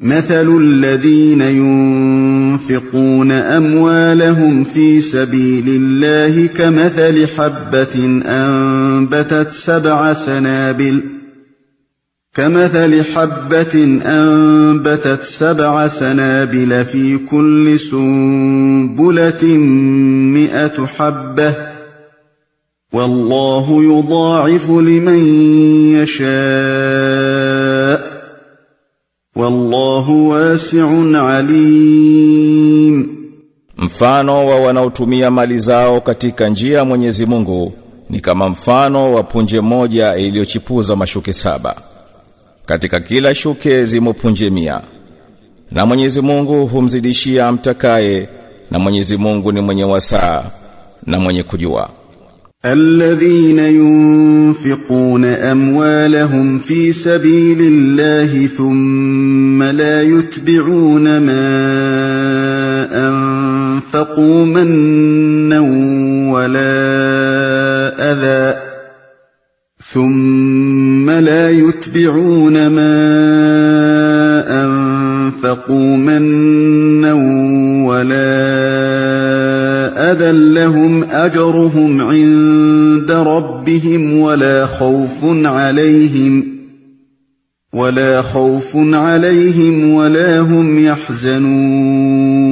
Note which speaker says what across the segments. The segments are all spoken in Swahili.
Speaker 1: مثل الذين ينفقون اموالهم في سبيل الله كمثل حبه انبتت سبع سنابل كمثل حبة أنبتت سبع سنابل في كل سنبلة مئة حبة والله يضاعف لمن يشاء wallahu wasi'un alim.
Speaker 2: Mfano wa wanaotumia mali zao katika njia ya Mwenyezi Mungu ni kama mfano wa punje moja iliyochipuza mashuke saba. Katika kila shuke zimo punje mia. Na Mwenyezi Mungu humzidishia amtakaye na Mwenyezi Mungu ni mwenye wasaa na mwenye kujua.
Speaker 1: الذين ينفقون أموالهم في سبيل الله ثم لا يتبعون ما أنفقوا منا ولا أذى ثم لا يتبعون ما أنفقوا منا ولا أذى لهم أجرهم عند ربهم ولا خوف عليهم ولا خوف عليهم ولا هم يحزنون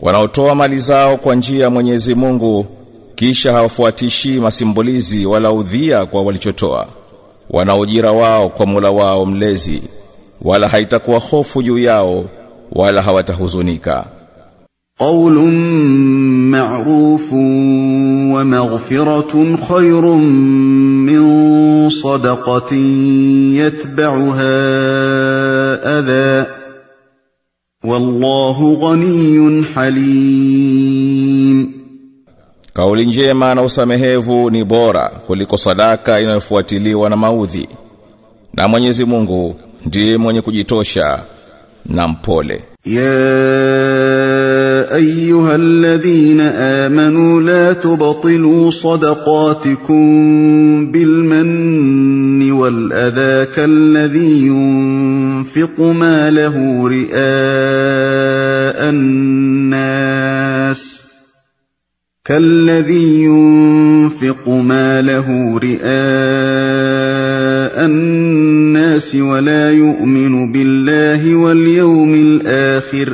Speaker 2: Wanaotoa mali zao kwa njia ya Mwenyezi Mungu kisha hawafuatishi masimbulizi wala udhia kwa walichotoa. Wanaojira wao kwa Mola wao mlezi wala haitakuwa hofu juu yao wala hawatahuzunika.
Speaker 1: قول معروف ومغفرة خير من صدقة يتبعها أذى والله غني حليم
Speaker 2: Kauli njema na usamehevu ni bora kuliko sadaka inayofuatiliwa na maudhi. Na Mwenyezi Mungu ndiye mwenye kujitosha na mpole.
Speaker 1: يا أيها الذين آمنوا لا تبطلوا صدقاتكم بالمن والأذى كالذي ينفق ماله رئاء الناس كالذي ينفق ماله رئاء الناس ولا يؤمن بالله واليوم الآخر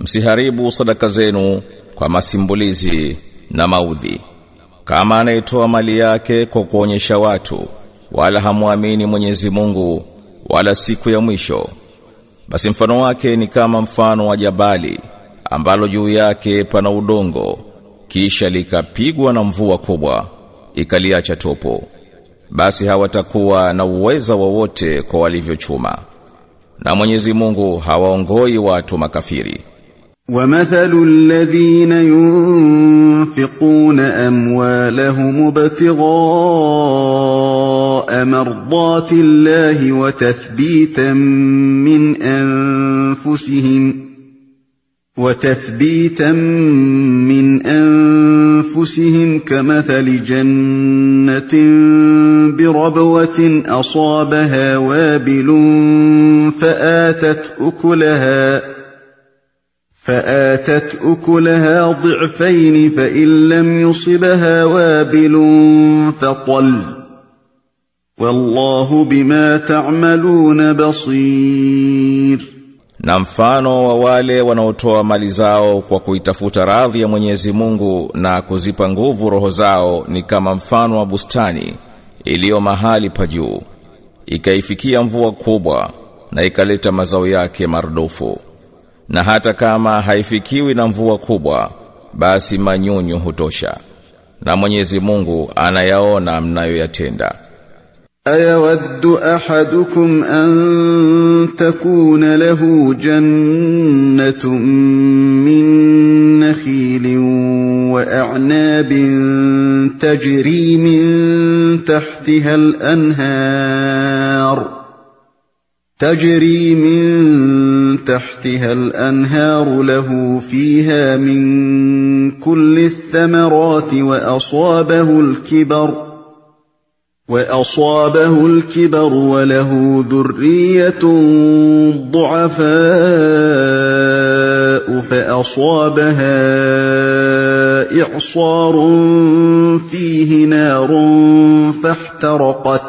Speaker 2: msiharibu sadaka zenu kwa masimbulizi na maudhi. Kama anayetoa mali yake kwa kuonyesha watu, wala hamwamini Mwenyezi Mungu wala siku ya mwisho. Basi mfano wake ni kama mfano wa jabali ambalo juu yake pana udongo kisha likapigwa na mvua kubwa ikaliacha topo. Basi hawatakuwa na uweza wowote kwa walivyochuma. Na Mwenyezi Mungu hawaongoi watu makafiri.
Speaker 1: ومثل الذين ينفقون أموالهم ابتغاء مرضات الله وتثبيتا من أنفسهم وتثبيتا من أنفسهم كمثل جنة بربوة أصابها وابل فآتت أكلها فآتت أكلها ضعفين فإن لم يصبها وابل فطل والله بما تعملون بصير
Speaker 2: Na mfano wa wale wanaotoa mali zao kwa kuitafuta radhi ya Mwenyezi Mungu na kuzipa nguvu roho zao ni kama mfano wa bustani iliyo mahali pa juu. Ikaifikia mvua kubwa na ikaleta mazao yake mardufu. na hata kama haifikiwi na mvua kubwa basi manyunyu hutosha na Mwenyezi Mungu anayaona mnayoyatenda.
Speaker 1: Ayawaddu ahadukum an takuna lahu jannatun min nakhilin wa a'nabin tajri min tahtiha al-anhar. تجري من تحتها الأنهار له فيها من كل الثمرات وأصابه الكبر وأصابه الكبر وله ذرية ضعفاء فأصابها إعصار فيه نار فاحترقت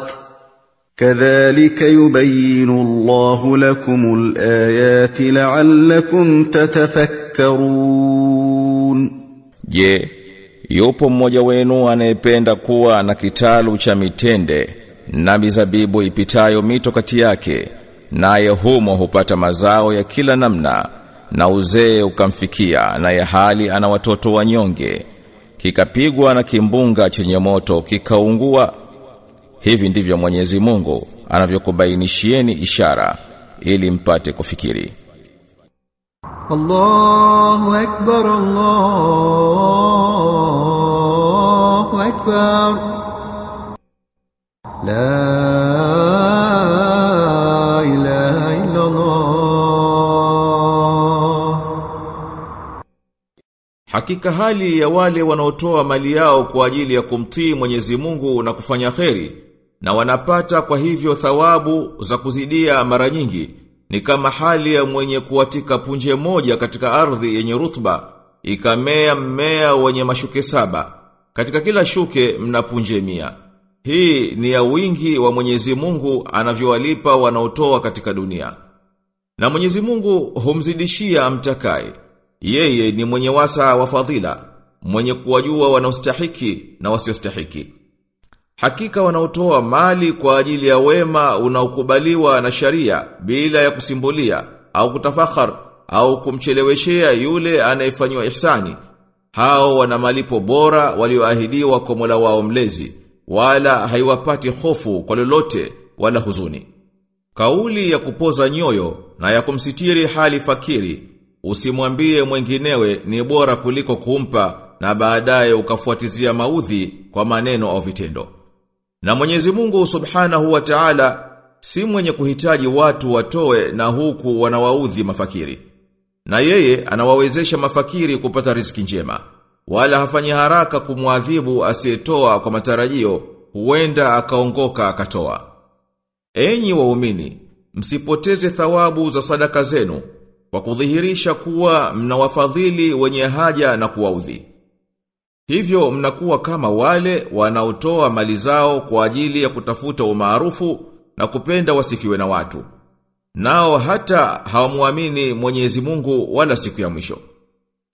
Speaker 1: كذلك يبين الله لكم الآيات لعلكم تتفكرون
Speaker 2: Je, yupo mmoja wenu anayependa kuwa na kitalu cha mitende na mizabibu ipitayo mito kati yake, naye humo hupata mazao ya kila namna, na uzee ukamfikia, naye hali ana watoto wanyonge, kikapigwa na kimbunga chenye moto kikaungua. Hivi ndivyo Mwenyezi Mungu anavyokubainishieni ishara ili mpate kufikiri.
Speaker 3: Allahu akbar Allahu akbar La ilaha illa Allah
Speaker 2: Hakika hali ya wale wanaotoa mali yao kwa ajili ya kumtii Mwenyezi Mungu na kufanya kheri na wanapata kwa hivyo thawabu za kuzidia mara nyingi ni kama hali ya mwenye kuatika punje moja katika ardhi yenye rutba ikamea mmea wenye mashuke saba. Katika kila shuke mna punje mia. Hii ni ya wingi wa Mwenyezi Mungu anavyowalipa wanaotoa katika dunia. Na Mwenyezi Mungu humzidishia amtakaye yeye ni mwenye wasa wa fadhila, mwenye kuwajua wanaostahiki na wasiostahiki. Hakika wanaotoa mali kwa ajili ya wema unaokubaliwa na sharia bila ya kusimbulia au kutafakhar au kumcheleweshea yule anayefanywa ihsani. Hao wana malipo bora walioahidiwa kwa Mola wao mlezi, wala haiwapati hofu kwa lolote wala huzuni. Kauli ya kupoza nyoyo na ya kumsitiri hali fakiri usimwambie mwenginewe ni bora kuliko kumpa na baadaye ukafuatizia maudhi kwa maneno au vitendo. Na Mwenyezi Mungu Subhanahu wa Ta'ala si mwenye kuhitaji watu watoe na huku wanawaudhi mafakiri. Na yeye anawawezesha mafakiri kupata riziki njema. Wala hafanyi haraka kumwadhibu asiyetoa kwa matarajio, huenda akaongoka akatoa. Enyi waumini, msipoteze thawabu za sadaka zenu kwa kudhihirisha kuwa mnawafadhili wenye haja na kuwaudhi. Hivyo mnakuwa kama wale wanaotoa mali zao kwa ajili ya kutafuta umaarufu na kupenda wasifiwe na watu. Nao hata hawamuamini Mwenyezi Mungu wala siku ya mwisho.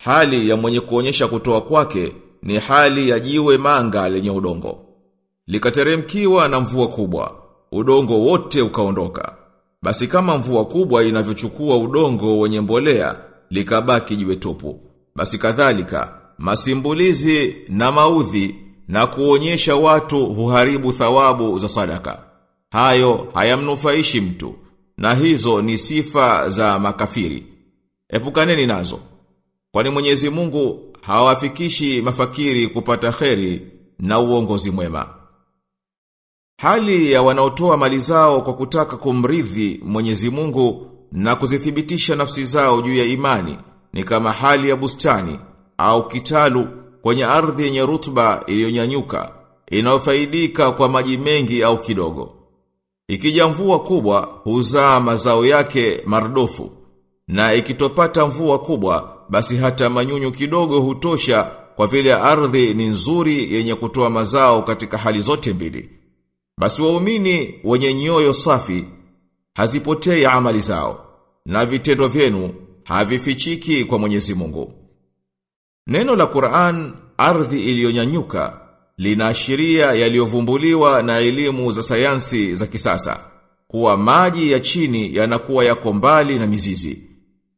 Speaker 2: Hali ya mwenye kuonyesha kutoa kwake ni hali ya jiwe manga lenye udongo. Likateremkiwa na mvua kubwa, udongo wote ukaondoka. Basi kama mvua kubwa inavyochukua udongo wenye mbolea, likabaki jiwe tupu. Basi kadhalika, masimbulizi na maudhi na kuonyesha watu huharibu thawabu za sadaka. Hayo hayamnufaishi mtu, na hizo ni sifa za makafiri. Epukaneni nazo. Kwani Mwenyezi Mungu hawafikishi mafakiri kupata kheri na uongozi mwema. Hali ya wanaotoa mali zao kwa kutaka kumridhi Mwenyezi Mungu na kuzithibitisha nafsi zao juu ya imani ni kama hali ya bustani au kitalu kwenye ardhi yenye rutuba iliyonyanyuka inayofaidika kwa maji mengi au kidogo. Ikija mvua kubwa huzaa mazao yake mardofu na ikitopata mvua kubwa basi hata manyunyu kidogo hutosha kwa vile ardhi ni nzuri yenye kutoa mazao katika hali zote mbili. Basi waumini wenye nyoyo safi hazipotei amali zao na vitendo vyenu havifichiki kwa Mwenyezi Mungu. Neno la Qur'an ardhi iliyonyanyuka linaashiria yaliyovumbuliwa na elimu za sayansi za kisasa kuwa maji ya chini yanakuwa yako mbali na mizizi.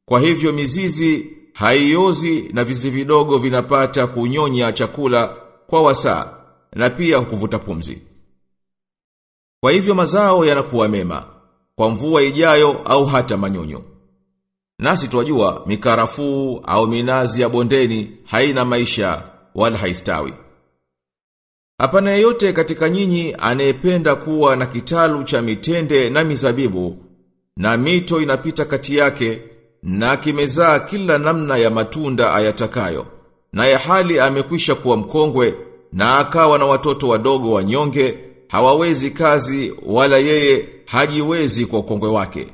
Speaker 2: Kwa hivyo mizizi haiozi na vizi vidogo vinapata kunyonya chakula kwa wasaa na pia kuvuta pumzi. Kwa hivyo mazao yanakuwa mema, kwa mvua ijayo au hata manyonyo. Nasi twajua mikarafuu au minazi ya bondeni haina maisha wala haistawi. Hapana yeyote katika nyinyi anayependa kuwa na kitalu cha mitende na mizabibu na mito inapita kati yake na kimezaa kila namna ya matunda ayatakayo na ya hali amekwisha kuwa mkongwe na akawa na watoto wadogo wanyonge hawawezi kazi wala yeye hajiwezi kwa ukongwe wake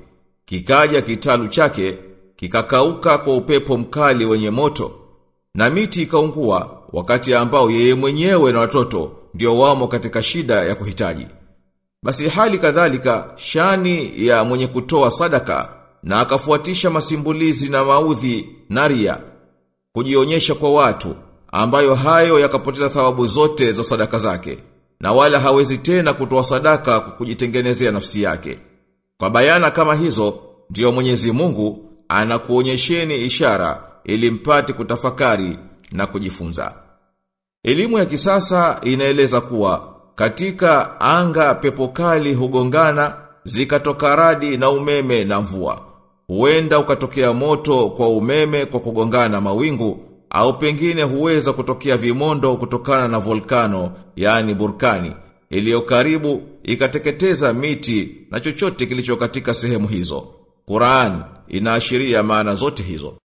Speaker 2: kikaja kitalu chake kikakauka kwa upepo mkali wenye moto na miti ikaungua wakati ambao yeye mwenyewe na watoto ndio wamo katika shida ya kuhitaji. Basi hali kadhalika shani ya mwenye kutoa sadaka na akafuatisha masimbulizi na maudhi naria kujionyesha kwa watu ambayo hayo yakapoteza thawabu zote za sadaka zake na wala hawezi tena kutoa sadaka kwa kujitengenezea nafsi yake. Kwa bayana kama hizo ndiyo Mwenyezi Mungu anakuonyesheni ishara ili mpate kutafakari na kujifunza elimu ya kisasa inaeleza kuwa katika anga pepo kali hugongana zikatoka radi na umeme na mvua. Huenda ukatokea moto kwa umeme kwa kugongana mawingu au pengine huweza kutokea vimondo kutokana na volkano yani burkani iliyo karibu ikateketeza miti na chochote kilicho katika sehemu hizo. Qur'an inaashiria maana zote hizo.